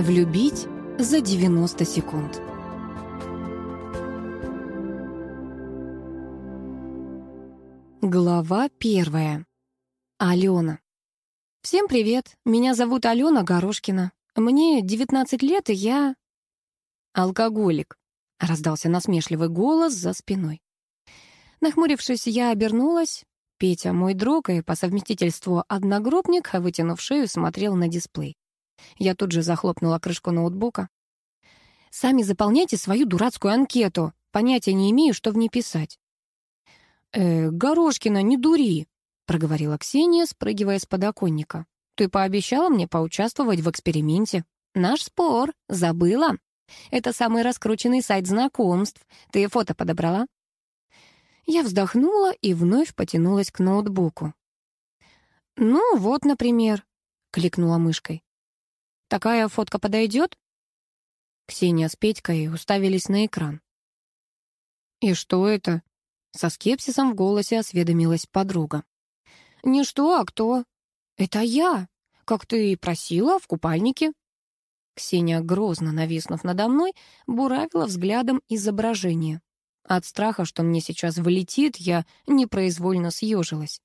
Влюбить за 90 секунд. Глава первая. Алена. Всем привет. Меня зовут Алена Горошкина. Мне 19 лет, и я... Алкоголик. Раздался насмешливый голос за спиной. Нахмурившись, я обернулась. Петя, мой друг и по совместительству одногруппник, вытянув шею, смотрел на дисплей. Я тут же захлопнула крышку ноутбука. «Сами заполняйте свою дурацкую анкету. Понятия не имею, что в ней писать». «Э, Горошкина, не дури», — проговорила Ксения, спрыгивая с подоконника. «Ты пообещала мне поучаствовать в эксперименте. Наш спор. Забыла? Это самый раскрученный сайт знакомств. Ты фото подобрала?» Я вздохнула и вновь потянулась к ноутбуку. «Ну, вот, например», — кликнула мышкой. Такая фотка подойдет?» Ксения с Петькой уставились на экран. «И что это?» Со скепсисом в голосе осведомилась подруга. «Не что, а кто?» «Это я, как ты и просила, в купальнике». Ксения, грозно нависнув надо мной, буравила взглядом изображение. От страха, что мне сейчас вылетит, я непроизвольно съежилась.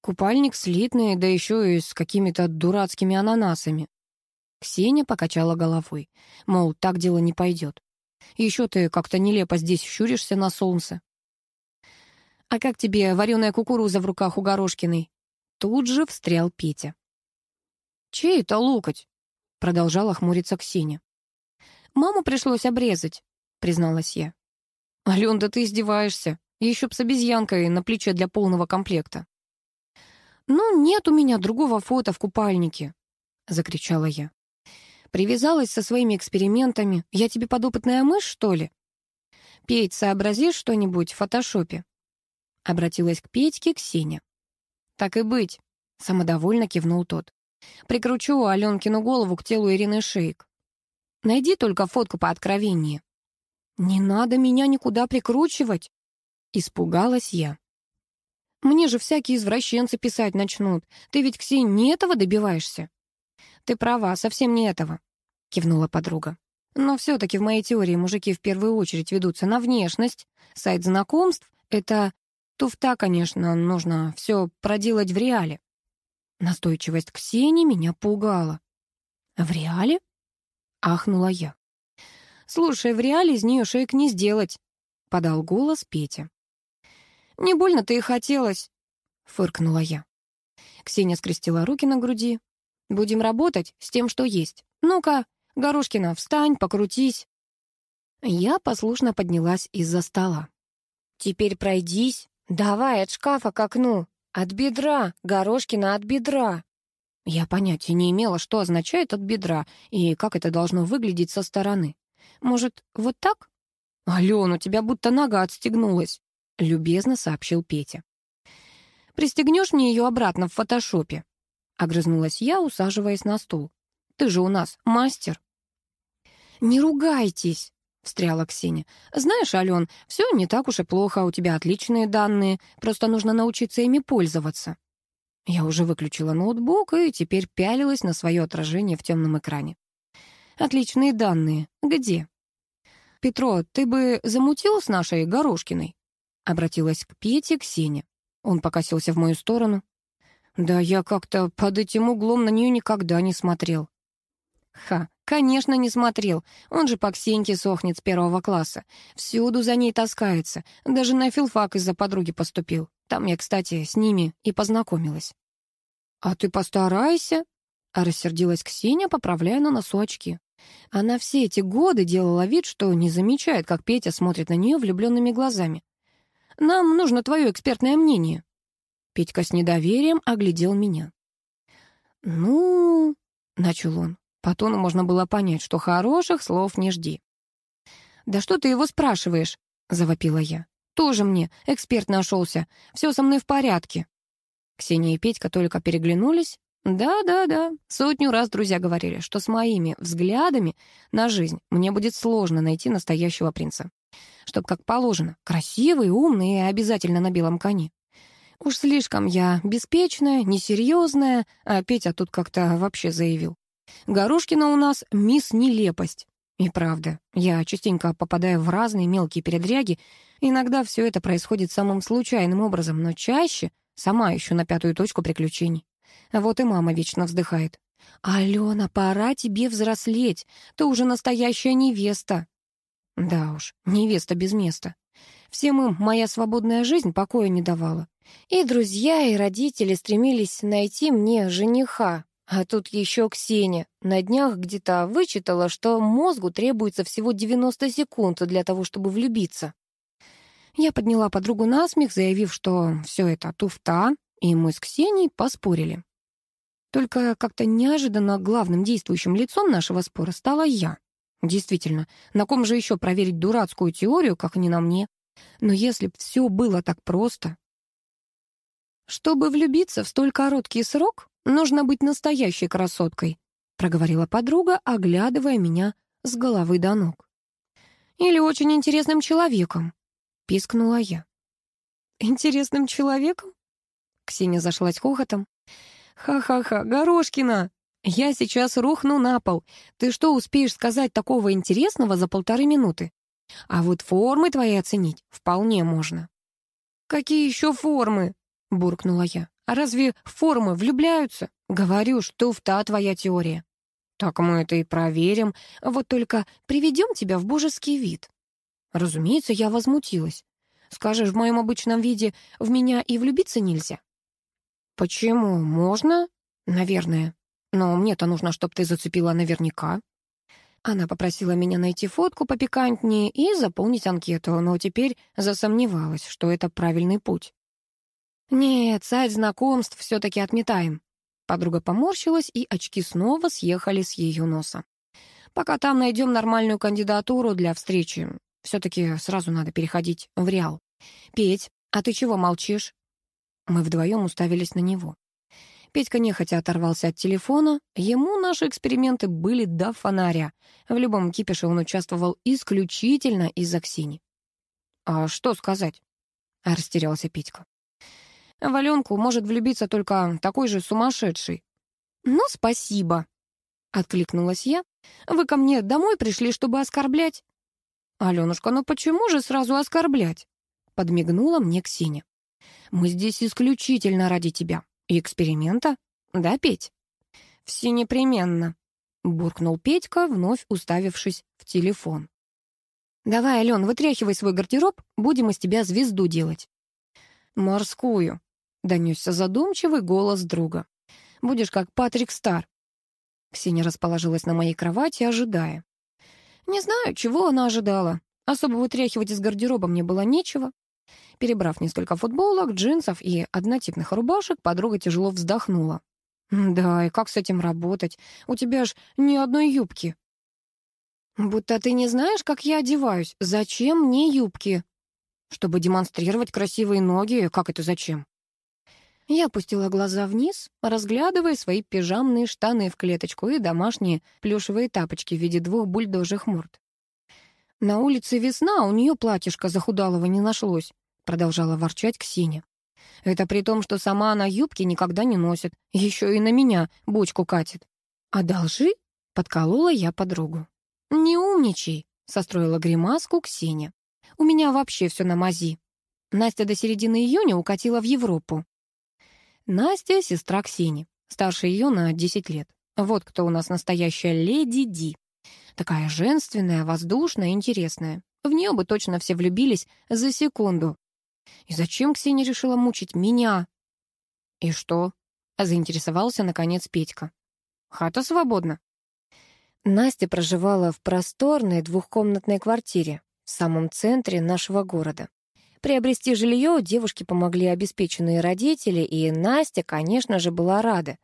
Купальник слитный, да еще и с какими-то дурацкими ананасами. Ксения покачала головой, мол, так дело не пойдет. Еще ты как-то нелепо здесь щуришься на солнце. «А как тебе вареная кукуруза в руках у Горошкиной?» Тут же встрял Петя. «Чей это локоть?» — продолжала хмуриться Ксения. «Маму пришлось обрезать», — призналась я. «Ален, да ты издеваешься. Еще б с обезьянкой на плече для полного комплекта». «Ну, нет у меня другого фото в купальнике», — закричала я. Привязалась со своими экспериментами. Я тебе подопытная мышь, что ли? Петь, сообразишь что-нибудь в фотошопе?» Обратилась к Петьке Ксения. «Так и быть», — самодовольно кивнул тот. «Прикручу Аленкину голову к телу Ирины Шейк. Найди только фотку по откровеннее». «Не надо меня никуда прикручивать», — испугалась я. «Мне же всякие извращенцы писать начнут. Ты ведь, Ксень, не этого добиваешься?» «Ты права, совсем не этого», — кивнула подруга. «Но все-таки в моей теории мужики в первую очередь ведутся на внешность. Сайт знакомств — это туфта, конечно, нужно все проделать в реале». Настойчивость Ксении меня пугала. «В реале?» — ахнула я. «Слушай, в реале из нее шейк не сделать», — подал голос Петя. «Не больно-то и хотелось», — фыркнула я. Ксения скрестила руки на груди, Будем работать с тем, что есть. Ну-ка, Горошкина, встань, покрутись». Я послушно поднялась из-за стола. «Теперь пройдись. Давай от шкафа к окну. От бедра. Горошкина от бедра». Я понятия не имела, что означает «от бедра» и как это должно выглядеть со стороны. Может, вот так? «Ален, у тебя будто нога отстегнулась», — любезно сообщил Петя. «Пристегнешь мне ее обратно в фотошопе?» Огрызнулась я, усаживаясь на стул. «Ты же у нас мастер». «Не ругайтесь», — встряла Ксения. «Знаешь, Ален, все не так уж и плохо, у тебя отличные данные, просто нужно научиться ими пользоваться». Я уже выключила ноутбук и теперь пялилась на свое отражение в темном экране. «Отличные данные. Где?» «Петро, ты бы замутил с нашей Горошкиной?» Обратилась к Пете Ксения. Он покосился в мою сторону. Да я как-то под этим углом на нее никогда не смотрел. Ха, конечно, не смотрел. Он же по Ксеньке сохнет с первого класса. Всюду за ней таскается. Даже на филфак из-за подруги поступил. Там я, кстати, с ними и познакомилась. «А ты постарайся», — рассердилась Ксения, поправляя на носу очки. Она все эти годы делала вид, что не замечает, как Петя смотрит на нее влюбленными глазами. «Нам нужно твое экспертное мнение». Петька с недоверием оглядел меня. «Ну...» — начал он. По тону можно было понять, что хороших слов не жди. «Да что ты его спрашиваешь?» — завопила я. «Тоже мне, эксперт нашелся. Все со мной в порядке». Ксения и Петька только переглянулись. Да-да-да, сотню раз друзья говорили, что с моими взглядами на жизнь мне будет сложно найти настоящего принца. Чтоб как положено, красивый, умный и обязательно на белом коне. Уж слишком я беспечная, несерьезная, а Петя тут как-то вообще заявил. Горошкина у нас мисс Нелепость. И правда, я частенько попадаю в разные мелкие передряги. Иногда все это происходит самым случайным образом, но чаще сама ищу на пятую точку приключений. Вот и мама вечно вздыхает. «Алена, пора тебе взрослеть. Ты уже настоящая невеста». Да уж, невеста без места. Всем им моя свободная жизнь покоя не давала. И друзья, и родители стремились найти мне жениха. А тут еще Ксения. На днях где-то вычитала, что мозгу требуется всего 90 секунд для того, чтобы влюбиться. Я подняла подругу на смех, заявив, что все это туфта, и мы с Ксенией поспорили. Только как-то неожиданно главным действующим лицом нашего спора стала я. Действительно, на ком же еще проверить дурацкую теорию, как не на мне? Но если б все было так просто... Чтобы влюбиться в столь короткий срок, нужно быть настоящей красоткой, проговорила подруга, оглядывая меня с головы до ног. Или очень интересным человеком, пискнула я. Интересным человеком? Ксения зашлась хохотом. «Ха-ха-ха, Горошкина! Я сейчас рухну на пол. Ты что успеешь сказать такого интересного за полторы минуты? А вот формы твои оценить вполне можно». «Какие еще формы?» — буркнула я. «А разве формы влюбляются? Говорю, что в та твоя теория». «Так мы это и проверим. Вот только приведем тебя в божеский вид». Разумеется, я возмутилась. «Скажешь, в моем обычном виде в меня и влюбиться нельзя?» «Почему? Можно? Наверное. Но мне-то нужно, чтобы ты зацепила наверняка». Она попросила меня найти фотку попикантнее и заполнить анкету, но теперь засомневалась, что это правильный путь. «Нет, сайт знакомств все-таки отметаем». Подруга поморщилась, и очки снова съехали с ее носа. «Пока там найдем нормальную кандидатуру для встречи. Все-таки сразу надо переходить в реал. Петь, а ты чего молчишь? Мы вдвоем уставились на него. Петька нехотя оторвался от телефона. Ему наши эксперименты были до фонаря. В любом кипише он участвовал исключительно из-за Ксини. «А что сказать?» — растерялся Петька. «В Аленку может влюбиться только такой же сумасшедший». «Ну, спасибо», — откликнулась я. «Вы ко мне домой пришли, чтобы оскорблять?» «Аленушка, ну почему же сразу оскорблять?» — подмигнула мне Ксения. Мы здесь исключительно ради тебя. И эксперимента? Да, Петь?» «Все непременно», — буркнул Петька, вновь уставившись в телефон. «Давай, Ален, вытряхивай свой гардероб, будем из тебя звезду делать». «Морскую», — донесся задумчивый голос друга. «Будешь как Патрик Стар». Ксения расположилась на моей кровати, ожидая. Не знаю, чего она ожидала. Особо вытряхивать из гардероба мне было нечего. Перебрав несколько футболок, джинсов и однотипных рубашек, подруга тяжело вздохнула. «Да, и как с этим работать? У тебя ж ни одной юбки». «Будто ты не знаешь, как я одеваюсь. Зачем мне юбки?» «Чтобы демонстрировать красивые ноги. Как это зачем?» Я опустила глаза вниз, разглядывая свои пижамные штаны в клеточку и домашние плюшевые тапочки в виде двух бульдожих морд. На улице весна, а у нее платьишко захудалого не нашлось продолжала ворчать Ксения. Это при том, что сама она юбки никогда не носит, еще и на меня бочку катит. «Одолжи?» — подколола я подругу. «Не умничай», — состроила гримаску Ксения. «У меня вообще все на мази». Настя до середины июня укатила в Европу. Настя — сестра Ксении, старше ее на 10 лет. Вот кто у нас настоящая леди Ди. Такая женственная, воздушная, интересная. В нее бы точно все влюбились за секунду, и зачем Ксения решила мучить меня? И что? Заинтересовался, наконец, Петька. Хата свободна. Настя проживала в просторной двухкомнатной квартире в самом центре нашего города. Приобрести жилье девушке помогли обеспеченные родители, и Настя, конечно же, была рада.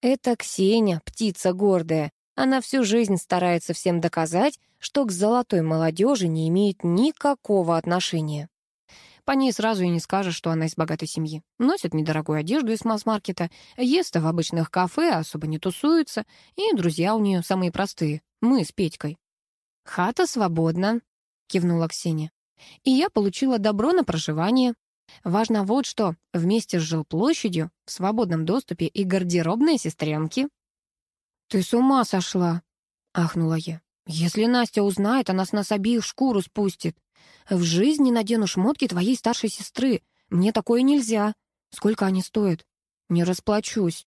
Это Ксения, птица гордая. Она всю жизнь старается всем доказать, что к золотой молодежи не имеет никакого отношения. По ней сразу и не скажешь, что она из богатой семьи. Носит недорогую одежду из масс-маркета, ест в обычных кафе, особо не тусуется, и друзья у нее самые простые. Мы с Петькой. «Хата свободна», — кивнула Ксения. «И я получила добро на проживание. Важно вот что, вместе с жилплощадью, в свободном доступе и гардеробные сестренки». «Ты с ума сошла!» — ахнула я. «Если Настя узнает, она с нас обеих шкуру спустит. В жизни надену шмотки твоей старшей сестры. Мне такое нельзя. Сколько они стоят? Не расплачусь».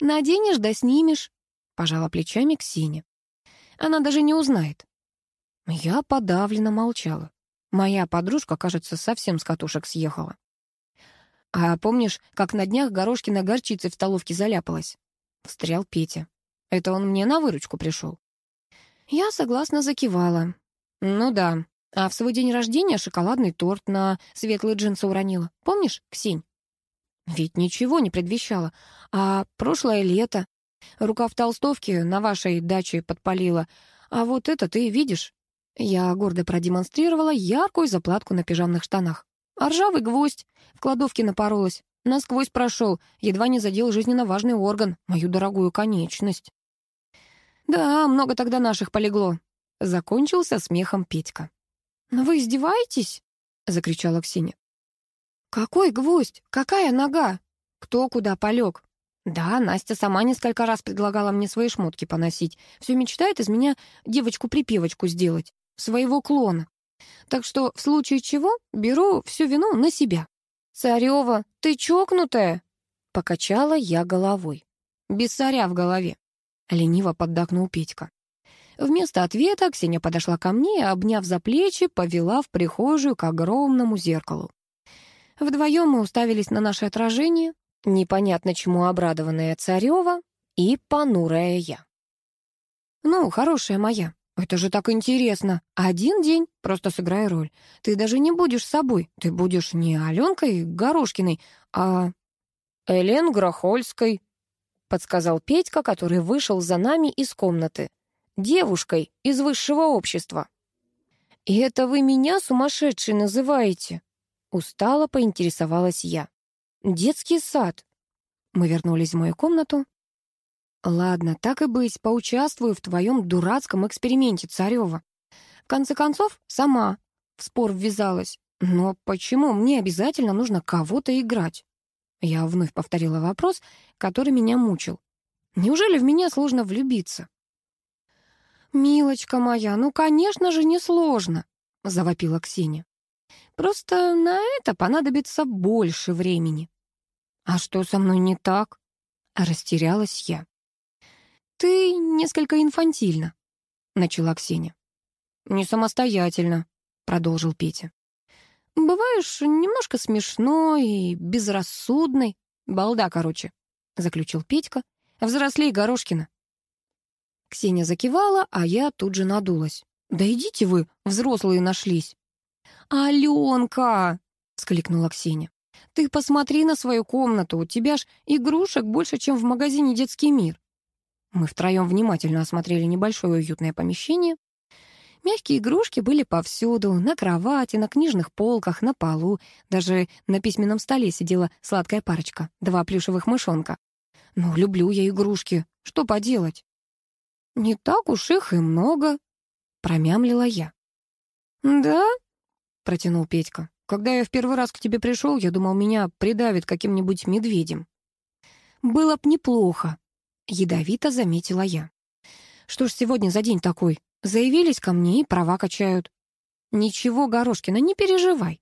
«Наденешь да снимешь», — пожала плечами Ксения. «Она даже не узнает». Я подавленно молчала. Моя подружка, кажется, совсем с катушек съехала. «А помнишь, как на днях Горошкина горчицей в столовке заляпалась?» Встрял Петя. «Это он мне на выручку пришел». Я согласно закивала. «Ну да, а в свой день рождения шоколадный торт на светлые джинсы уронила. Помнишь, Ксень?» «Ведь ничего не предвещало. А прошлое лето. Рука в толстовке на вашей даче подпалила. А вот это ты видишь?» Я гордо продемонстрировала яркую заплатку на пижамных штанах. А ржавый гвоздь в кладовке напоролась. Насквозь прошел, едва не задел жизненно важный орган, мою дорогую конечность. «Да, много тогда наших полегло», — закончился смехом Петька. «Но вы издеваетесь?» — закричала Ксения. «Какой гвоздь? Какая нога? Кто куда полег? Да, Настя сама несколько раз предлагала мне свои шмотки поносить. Все мечтает из меня девочку-припевочку сделать, своего клона. Так что в случае чего беру всю вину на себя. «Царева, ты чокнутая?» Покачала я головой. «Без царя в голове», — лениво поддакнул Петька. Вместо ответа Ксения подошла ко мне и, обняв за плечи, повела в прихожую к огромному зеркалу. Вдвоем мы уставились на наше отражение, непонятно чему обрадованная Царева и понурая я. «Ну, хорошая моя, это же так интересно. Один день, просто сыграй роль. Ты даже не будешь собой. Ты будешь не Аленкой Горошкиной, а... Элен Грохольской, подсказал Петька, который вышел за нами из комнаты. Девушкой из высшего общества. «И это вы меня сумасшедшей называете?» Устало поинтересовалась я. «Детский сад». Мы вернулись в мою комнату. «Ладно, так и быть, поучаствую в твоем дурацком эксперименте, Царева. В конце концов, сама в спор ввязалась. Но почему мне обязательно нужно кого-то играть?» Я вновь повторила вопрос, который меня мучил. «Неужели в меня сложно влюбиться?» «Милочка моя, ну, конечно же, не сложно», — завопила Ксения. «Просто на это понадобится больше времени». «А что со мной не так?» — растерялась я. «Ты несколько инфантильна», — начала Ксения. «Не самостоятельно», — продолжил Петя. «Бываешь немножко смешной и безрассудный. Балда, короче», — заключил Петька. «Взрослей Горошкина». Ксения закивала, а я тут же надулась. «Да идите вы, взрослые нашлись». «Аленка!» — вскликнула Ксения. «Ты посмотри на свою комнату, у тебя ж игрушек больше, чем в магазине «Детский мир». Мы втроем внимательно осмотрели небольшое уютное помещение. Мягкие игрушки были повсюду, на кровати, на книжных полках, на полу. Даже на письменном столе сидела сладкая парочка, два плюшевых мышонка. Ну, люблю я игрушки, что поделать? Не так уж их и много, промямлила я. Да? протянул Петька. Когда я в первый раз к тебе пришел, я думал, меня придавит каким-нибудь медведем. Было б неплохо, Ядовито заметила я. Что ж сегодня за день такой? Заявились ко мне и права качают. Ничего, Горошкина, не переживай.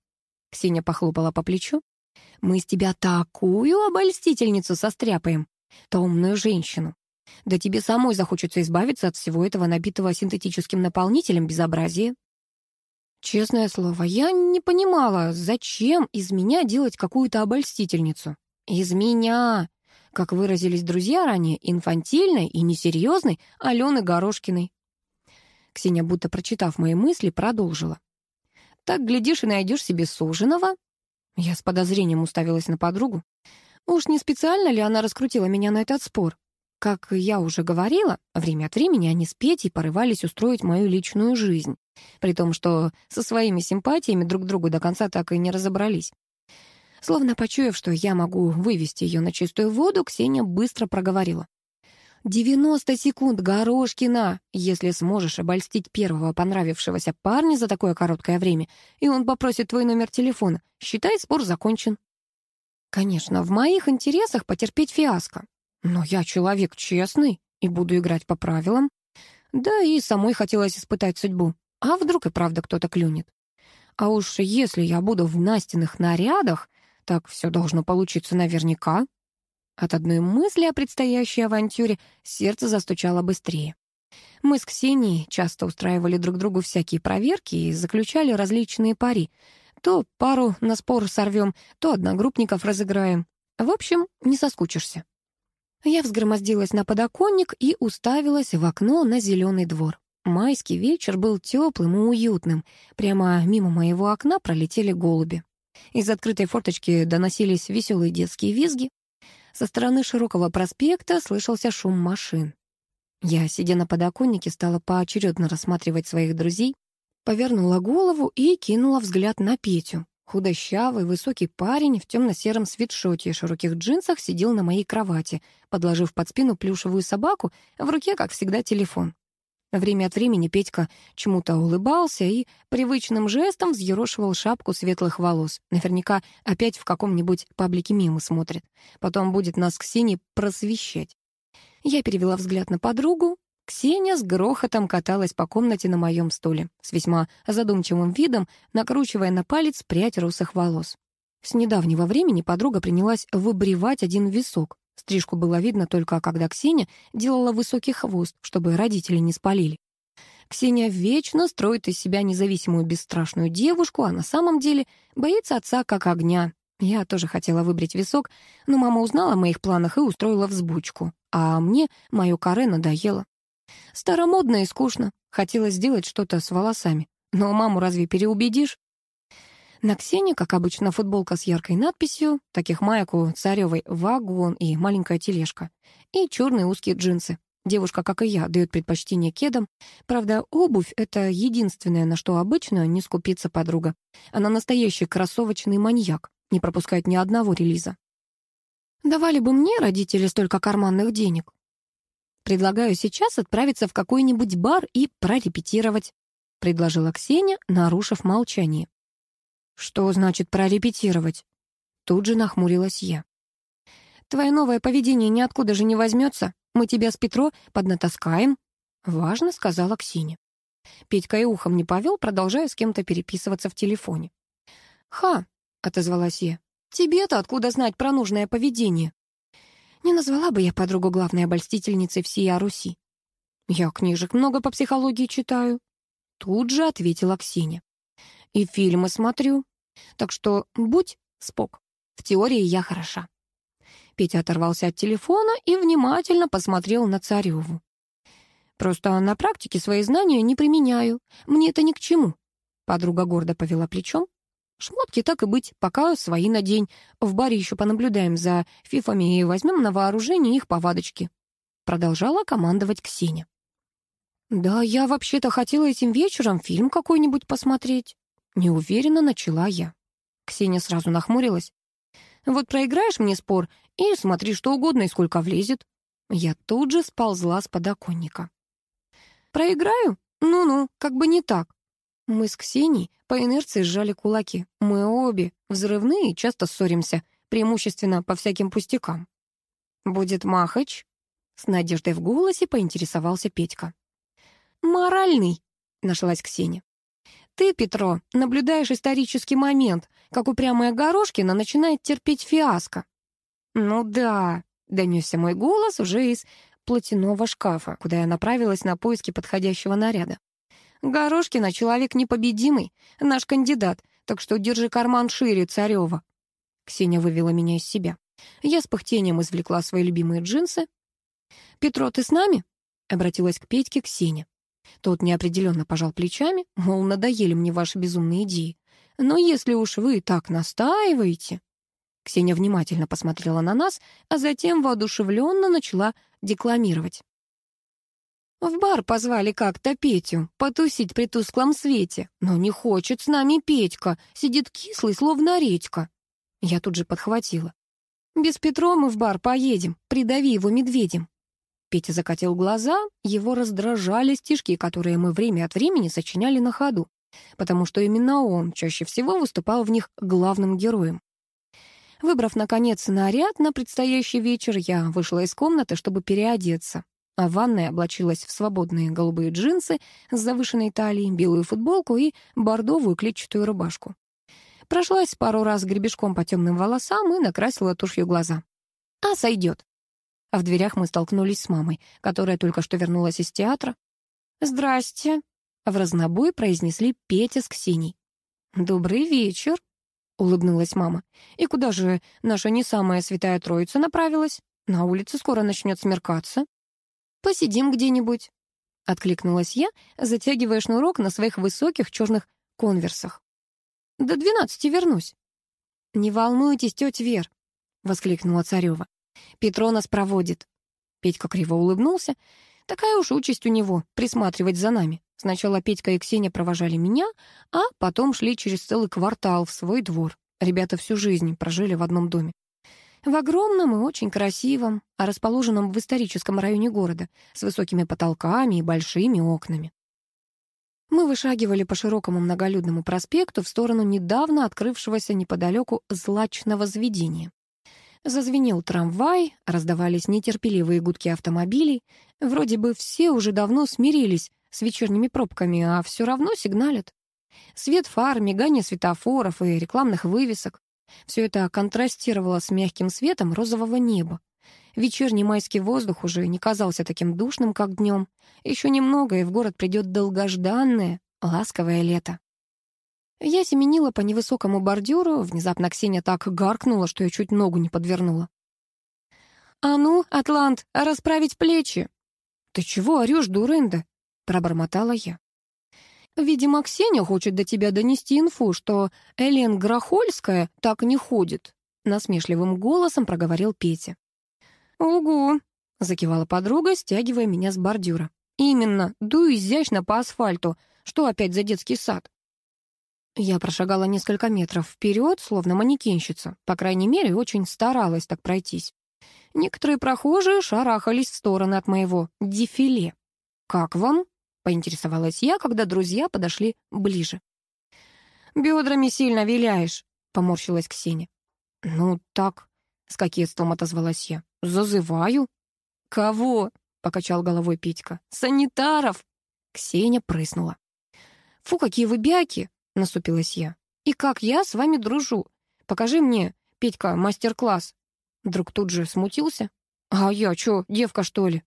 Ксения похлопала по плечу. Мы с тебя такую обольстительницу состряпаем. Томную женщину. Да тебе самой захочется избавиться от всего этого набитого синтетическим наполнителем безобразия. Честное слово, я не понимала, зачем из меня делать какую-то обольстительницу. Из меня! Как выразились друзья ранее, инфантильной и несерьезной Алены Горошкиной. Ксения, будто прочитав мои мысли, продолжила. «Так, глядишь, и найдешь себе суженого?» Я с подозрением уставилась на подругу. Уж не специально ли она раскрутила меня на этот спор? Как я уже говорила, время от времени они с Петей порывались устроить мою личную жизнь, при том, что со своими симпатиями друг к другу до конца так и не разобрались. Словно почуяв, что я могу вывести ее на чистую воду, Ксения быстро проговорила. «Девяносто секунд, Горошкина! Если сможешь обольстить первого понравившегося парня за такое короткое время, и он попросит твой номер телефона, считай, спор закончен». Конечно, в моих интересах потерпеть фиаско. Но я человек честный и буду играть по правилам. Да и самой хотелось испытать судьбу. А вдруг и правда кто-то клюнет? А уж если я буду в Настиных нарядах, так все должно получиться наверняка. От одной мысли о предстоящей авантюре сердце застучало быстрее. Мы с Ксенией часто устраивали друг другу всякие проверки и заключали различные пари. То пару на спор сорвем, то одногруппников разыграем. В общем, не соскучишься. Я взгромоздилась на подоконник и уставилась в окно на зеленый двор. Майский вечер был теплым и уютным. Прямо мимо моего окна пролетели голуби. Из открытой форточки доносились веселые детские визги. Со стороны широкого проспекта слышался шум машин. Я, сидя на подоконнике, стала поочередно рассматривать своих друзей, повернула голову и кинула взгляд на Петю. Худощавый, высокий парень в темно-сером свитшоте и широких джинсах сидел на моей кровати, подложив под спину плюшевую собаку, в руке, как всегда, телефон. Время от времени Петька чему-то улыбался и привычным жестом взъерошивал шапку светлых волос. Наверняка опять в каком-нибудь паблике мимо смотрит. Потом будет нас Ксении просвещать. Я перевела взгляд на подругу. Ксения с грохотом каталась по комнате на моем стуле, с весьма задумчивым видом, накручивая на палец прядь русых волос. С недавнего времени подруга принялась выбривать один висок. Стрижку было видно только, когда Ксения делала высокий хвост, чтобы родители не спалили. Ксения вечно строит из себя независимую бесстрашную девушку, а на самом деле боится отца как огня. Я тоже хотела выбрить висок, но мама узнала о моих планах и устроила взбучку. А мне мое каре надоело. Старомодно и скучно. Хотелось сделать что-то с волосами. Но маму разве переубедишь? На Ксении, как обычно, футболка с яркой надписью, таких маек у Царевой вагон и маленькая тележка, и черные узкие джинсы. Девушка, как и я, дает предпочтение кедам. Правда, обувь — это единственное, на что обычно не скупится подруга. Она настоящий кроссовочный маньяк, не пропускает ни одного релиза. Давали бы мне родители столько карманных денег. Предлагаю сейчас отправиться в какой-нибудь бар и прорепетировать, предложила Ксения, нарушив молчание. «Что значит прорепетировать?» Тут же нахмурилась я. «Твое новое поведение ниоткуда же не возьмется. Мы тебя с Петро поднатаскаем», — важно сказала Ксения. Петька и ухом не повел, продолжая с кем-то переписываться в телефоне. «Ха», — отозвалась я, — «тебе-то откуда знать про нужное поведение?» Не назвала бы я подругу главной обольстительницей всей Руси. «Я книжек много по психологии читаю», — тут же ответила Ксения и фильмы смотрю. Так что будь спок. В теории я хороша». Петя оторвался от телефона и внимательно посмотрел на Цареву. «Просто на практике свои знания не применяю. Мне это ни к чему». Подруга гордо повела плечом. «Шмотки так и быть, пока свои на день. В баре еще понаблюдаем за фифами и возьмем на вооружение их повадочки». Продолжала командовать Ксения. «Да, я вообще-то хотела этим вечером фильм какой-нибудь посмотреть». Неуверенно начала я. Ксения сразу нахмурилась. «Вот проиграешь мне спор и смотри что угодно и сколько влезет». Я тут же сползла с подоконника. «Проиграю? Ну-ну, как бы не так». Мы с Ксенией по инерции сжали кулаки. Мы обе взрывные и часто ссоримся, преимущественно по всяким пустякам. «Будет махач?» С надеждой в голосе поинтересовался Петька. «Моральный», — нашлась Ксения. Ты, Петро, наблюдаешь исторический момент, как упрямая Горошкина начинает терпеть фиаско. Ну да, донесся мой голос уже из платяного шкафа, куда я направилась на поиски подходящего наряда. Горошкина — человек непобедимый, наш кандидат, так что держи карман шире, Царева. Ксения вывела меня из себя. Я с пыхтением извлекла свои любимые джинсы. «Петро, ты с нами?» — обратилась к Петьке Ксения. Тот неопределенно пожал плечами, мол, надоели мне ваши безумные идеи. Но если уж вы так настаиваете... Ксения внимательно посмотрела на нас, а затем воодушевленно начала декламировать. В бар позвали как-то Петю, потусить при тусклом свете. Но не хочет с нами Петька, сидит кислый, словно редька. Я тут же подхватила. Без Петро мы в бар поедем, придави его медведем. Петя закатил глаза, его раздражали стишки, которые мы время от времени сочиняли на ходу, потому что именно он чаще всего выступал в них главным героем. Выбрав, наконец, наряд на предстоящий вечер, я вышла из комнаты, чтобы переодеться. а в облачилась в свободные голубые джинсы с завышенной талией, белую футболку и бордовую клетчатую рубашку. Прошлась пару раз гребешком по темным волосам и накрасила тушью глаза. «А, сойдет». А в дверях мы столкнулись с мамой, которая только что вернулась из театра. «Здрасте», — в разнобой произнесли Петя с Ксенией. «Добрый вечер», — улыбнулась мама. «И куда же наша не самая святая троица направилась? На улице скоро начнет смеркаться». «Посидим где-нибудь», — откликнулась я, затягивая шнурок на своих высоких черных конверсах. «До двенадцати вернусь». «Не волнуйтесь, тетя Вер», — воскликнула Царева. «Петро нас проводит». Петька криво улыбнулся. «Такая уж участь у него — присматривать за нами. Сначала Петька и Ксения провожали меня, а потом шли через целый квартал в свой двор. Ребята всю жизнь прожили в одном доме. В огромном и очень красивом, а расположенном в историческом районе города, с высокими потолками и большими окнами. Мы вышагивали по широкому многолюдному проспекту в сторону недавно открывшегося неподалеку злачного заведения. Зазвенел трамвай, раздавались нетерпеливые гудки автомобилей. Вроде бы все уже давно смирились с вечерними пробками, а все равно сигналят. Свет фар, мигание светофоров и рекламных вывесок. Все это контрастировало с мягким светом розового неба. Вечерний майский воздух уже не казался таким душным, как днем. Еще немного, и в город придет долгожданное, ласковое лето. Я семенила по невысокому бордюру, внезапно Ксения так гаркнула, что я чуть ногу не подвернула. «А ну, Атлант, расправить плечи!» «Ты чего орешь, дурында?» — пробормотала я. Видимо, Ксения хочет до тебя донести инфу, что Элен Грохольская так не ходит», — насмешливым голосом проговорил Петя. «Угу», — закивала подруга, стягивая меня с бордюра. «Именно, дуй изящно по асфальту. Что опять за детский сад?» Я прошагала несколько метров вперед, словно манекенщица. По крайней мере, очень старалась так пройтись. Некоторые прохожие шарахались в стороны от моего дефиле. «Как вам?» — поинтересовалась я, когда друзья подошли ближе. «Бедрами сильно виляешь», — поморщилась Ксения. «Ну, так», — с кокетством отозвалась я. «Зазываю». «Кого?» — покачал головой Петька. «Санитаров!» Ксения прыснула. «Фу, какие вы бяки!» — наступилась я. «И как я с вами дружу? Покажи мне, Петька, мастер-класс». Друг тут же смутился. «А я чё, девка, что ли?»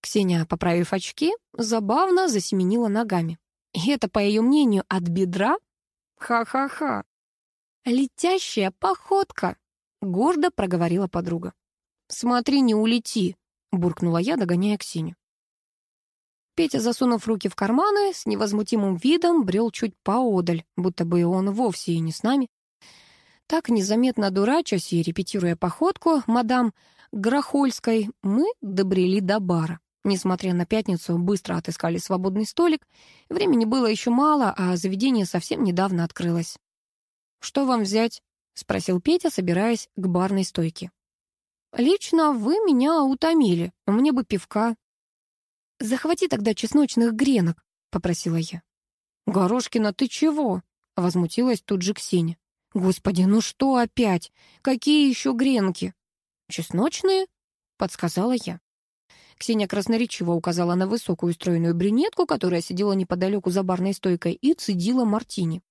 Ксения, поправив очки, забавно засеменила ногами. И это, по ее мнению, от бедра? Ха-ха-ха. «Летящая походка», — гордо проговорила подруга. «Смотри, не улети», — буркнула я, догоняя Ксению. Петя, засунув руки в карманы, с невозмутимым видом брел чуть поодаль, будто бы он вовсе и не с нами. Так, незаметно дурачась и репетируя походку мадам Грохольской, мы добрели до бара. Несмотря на пятницу, быстро отыскали свободный столик. Времени было еще мало, а заведение совсем недавно открылось. «Что вам взять?» — спросил Петя, собираясь к барной стойке. «Лично вы меня утомили. Мне бы пивка». «Захвати тогда чесночных гренок», — попросила я. «Горошкина, ты чего?» — возмутилась тут же Ксения. «Господи, ну что опять? Какие еще гренки?» «Чесночные?» — подсказала я. Ксения красноречиво указала на высокую стройную брюнетку, которая сидела неподалеку за барной стойкой и цедила мартини.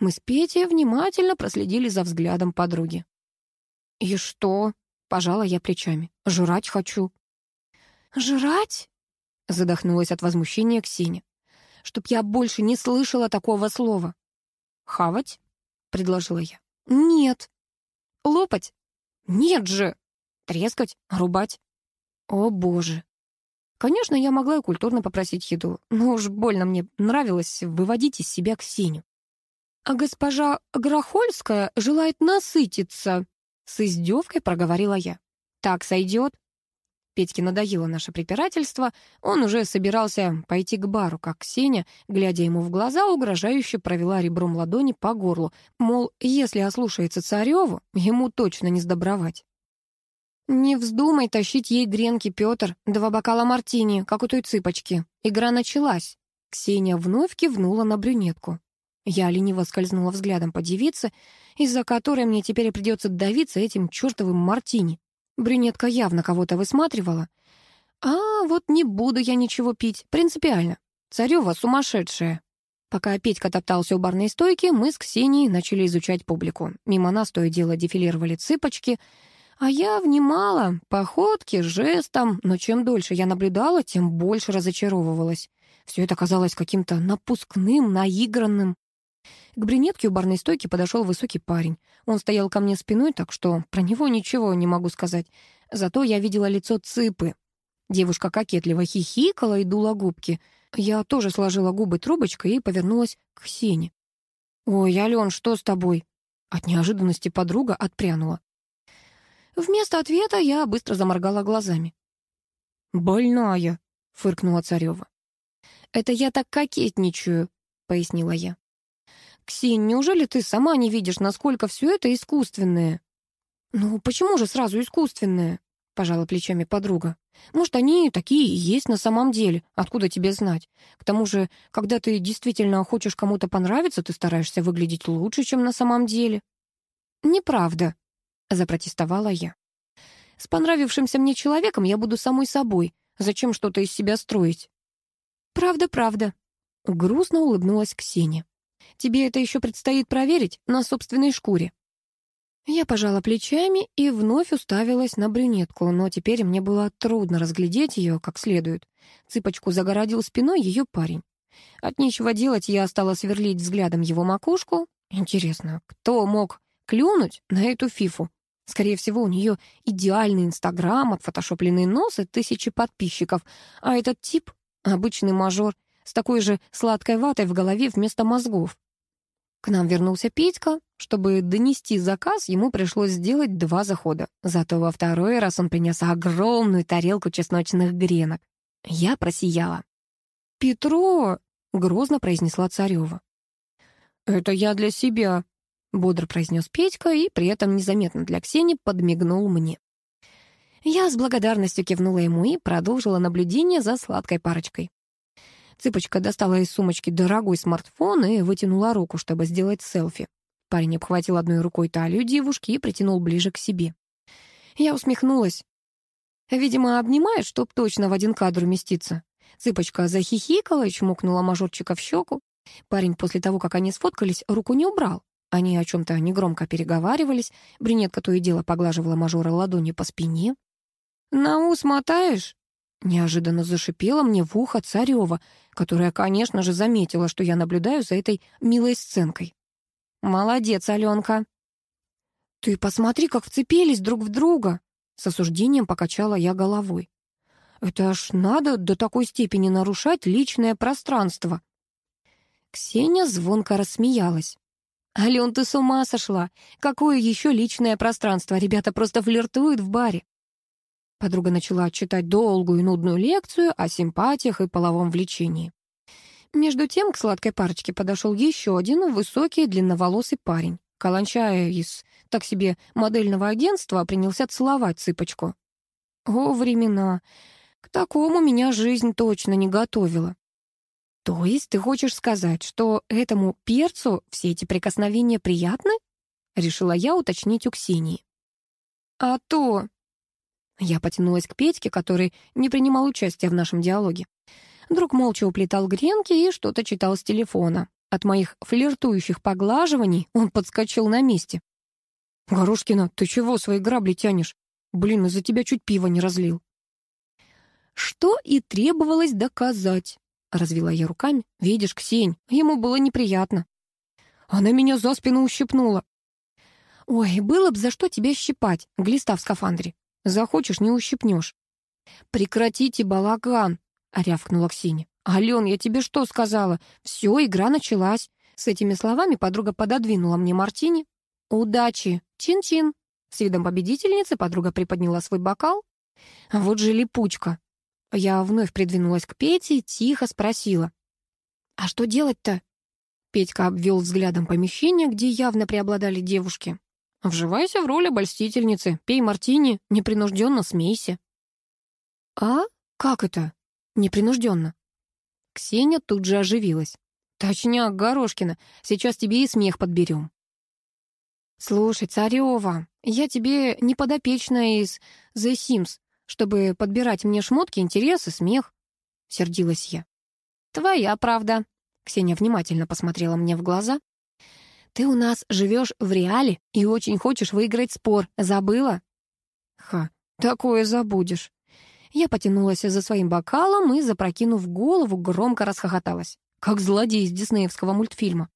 Мы с Петей внимательно проследили за взглядом подруги. «И что?» — пожала я плечами. «Жрать хочу». «Жрать?» — задохнулась от возмущения Ксения. «Чтоб я больше не слышала такого слова». «Хавать?» — предложила я. «Нет». «Лопать?» «Нет же!» «Трескать? Рубать?» О, боже. Конечно, я могла и культурно попросить еду, но уж больно мне нравилось выводить из себя Ксению. «А госпожа Грохольская желает насытиться», — с издевкой проговорила я. «Так сойдет?» Петьке надоело наше препирательство, он уже собирался пойти к бару, как Ксения, глядя ему в глаза, угрожающе провела ребром ладони по горлу, мол, если ослушается Цареву, ему точно не сдобровать. «Не вздумай тащить ей гренки, Петр, два бокала мартини, как у той цыпочки. Игра началась». Ксения вновь кивнула на брюнетку. Я лениво скользнула взглядом по девице, из-за которой мне теперь придется давиться этим чертовым мартини. Брюнетка явно кого-то высматривала. «А, вот не буду я ничего пить, принципиально. Царева сумасшедшая». Пока Петька топтался у барной стойки, мы с Ксенией начали изучать публику. Мимо нас то и дело дефилировали цыпочки, а я внимала, походке, жестом, но чем дольше я наблюдала, тем больше разочаровывалась. Все это казалось каким-то напускным, наигранным. К брюнетке у барной стойки подошел высокий парень. Он стоял ко мне спиной, так что про него ничего не могу сказать. Зато я видела лицо цыпы. Девушка кокетливо хихикала и дула губки. Я тоже сложила губы трубочкой и повернулась к Ксении. «Ой, Ален, что с тобой?» От неожиданности подруга отпрянула. Вместо ответа я быстро заморгала глазами. «Больная», — фыркнула Царева. «Это я так кокетничаю», — пояснила я. «Ксень, неужели ты сама не видишь, насколько все это искусственное?» «Ну, почему же сразу искусственное?» — пожала плечами подруга. «Может, они такие и есть на самом деле. Откуда тебе знать? К тому же, когда ты действительно хочешь кому-то понравиться, ты стараешься выглядеть лучше, чем на самом деле». «Неправда», — запротестовала я. «С понравившимся мне человеком я буду самой собой. Зачем что-то из себя строить?» «Правда, правда», — грустно улыбнулась Ксения. «Тебе это еще предстоит проверить на собственной шкуре». Я пожала плечами и вновь уставилась на брюнетку, но теперь мне было трудно разглядеть ее как следует. Цыпочку загородил спиной ее парень. От нечего делать я стала сверлить взглядом его макушку. Интересно, кто мог клюнуть на эту фифу? Скорее всего, у нее идеальный инстаграм, отфотошопленный нос и тысячи подписчиков, а этот тип — обычный мажор с такой же сладкой ватой в голове вместо мозгов. К нам вернулся Петька. Чтобы донести заказ, ему пришлось сделать два захода. Зато во второй раз он принес огромную тарелку чесночных гренок. Я просияла. «Петро!» — грозно произнесла Царева. «Это я для себя», бодро произнес Петька и при этом незаметно для Ксении подмигнул мне. Я с благодарностью кивнула ему и продолжила наблюдение за сладкой парочкой. Цыпочка достала из сумочки дорогой смартфон и вытянула руку, чтобы сделать селфи. Парень обхватил одной рукой талию девушки и притянул ближе к себе. Я усмехнулась. Видимо, обнимает, чтоб точно в один кадр уместиться. Цыпочка захихикала и чмокнула мажорчика в щеку. Парень после того, как они сфоткались, руку не убрал. Они о чем-то негромко переговаривались. Брюнетка то и дело поглаживала мажора ладонью по спине. «На ус мотаешь?» Неожиданно зашипела мне в ухо Царева, которая, конечно же, заметила, что я наблюдаю за этой милой сценкой. «Молодец, Аленка!» «Ты посмотри, как вцепились друг в друга!» С осуждением покачала я головой. «Это аж надо до такой степени нарушать личное пространство!» Ксения звонко рассмеялась. «Ален, ты с ума сошла! Какое еще личное пространство? Ребята просто флиртуют в баре!» Подруга начала читать долгую и нудную лекцию о симпатиях и половом влечении. Между тем к сладкой парочке подошел еще один высокий длинноволосый парень. Каланчая из, так себе, модельного агентства принялся целовать цыпочку. О, времена! К такому меня жизнь точно не готовила. «То есть ты хочешь сказать, что этому перцу все эти прикосновения приятны?» Решила я уточнить у Ксении. «А то...» Я потянулась к Петьке, который не принимал участия в нашем диалоге. Друг молча уплетал гренки и что-то читал с телефона. От моих флиртующих поглаживаний он подскочил на месте. «Горошкина, ты чего свои грабли тянешь? Блин, из-за тебя чуть пиво не разлил». Что и требовалось доказать. — развела я руками. «Видишь, Ксень, ему было неприятно». Она меня за спину ущипнула. «Ой, было б за что тебя щипать, глиста в скафандре. Захочешь, не ущипнешь». «Прекратите балаган», — рявкнула Ксения. «Ален, я тебе что сказала? Все, игра началась». С этими словами подруга пододвинула мне мартини. «Удачи! Чин-чин!» С видом победительницы подруга приподняла свой бокал. «Вот же липучка!» Я вновь придвинулась к Пете и тихо спросила. «А что делать-то?» Петька обвел взглядом помещение, где явно преобладали девушки. «Вживайся в роль обольстительницы, пей мартини, непринужденно смейся». «А? Как это? Непринужденно?» Ксения тут же оживилась. «Точняк, Горошкина, сейчас тебе и смех подберем». «Слушай, Царева, я тебе не подопечная из The Sims, чтобы подбирать мне шмотки, интересы, смех. Сердилась я. Твоя правда. Ксения внимательно посмотрела мне в глаза. Ты у нас живешь в реале и очень хочешь выиграть спор. Забыла? Ха, такое забудешь. Я потянулась за своим бокалом и, запрокинув голову, громко расхохоталась, как злодей из диснеевского мультфильма.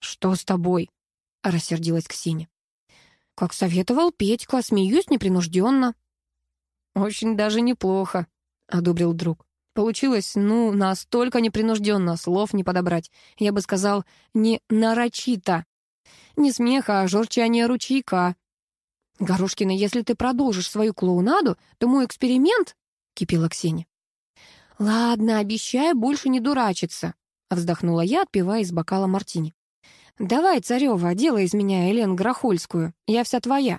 «Что с тобой?» — рассердилась Ксения. «Как советовал Петька, смеюсь непринужденно». «Очень даже неплохо», — одобрил друг. Получилось, ну, настолько непринужденно, слов не подобрать. Я бы сказал, не нарочито. Не смеха, а журчание ручейка. «Горошкина, если ты продолжишь свою клоунаду, то мой эксперимент...» — кипела Ксения. «Ладно, обещаю больше не дурачиться», — вздохнула я, отпивая из бокала мартини. «Давай, Царёва, делай из меня Элен Грохольскую, я вся твоя».